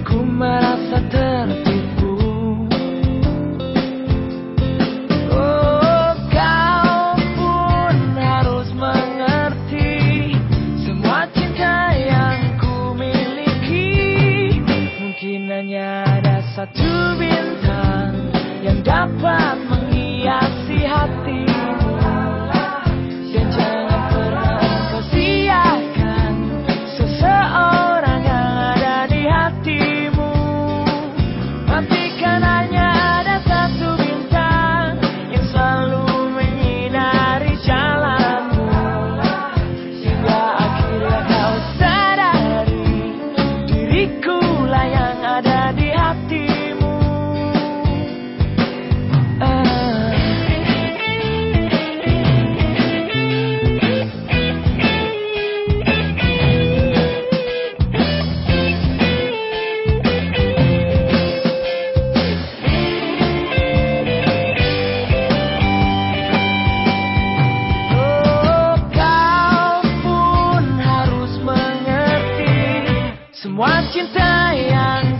Ku merasa tertipu. Oh kau pun harus mengerti Semua cinta yang ku miliki. Mungkin hanya ada satu bintang Yang dapat menghiasi hati. Semua cinta yang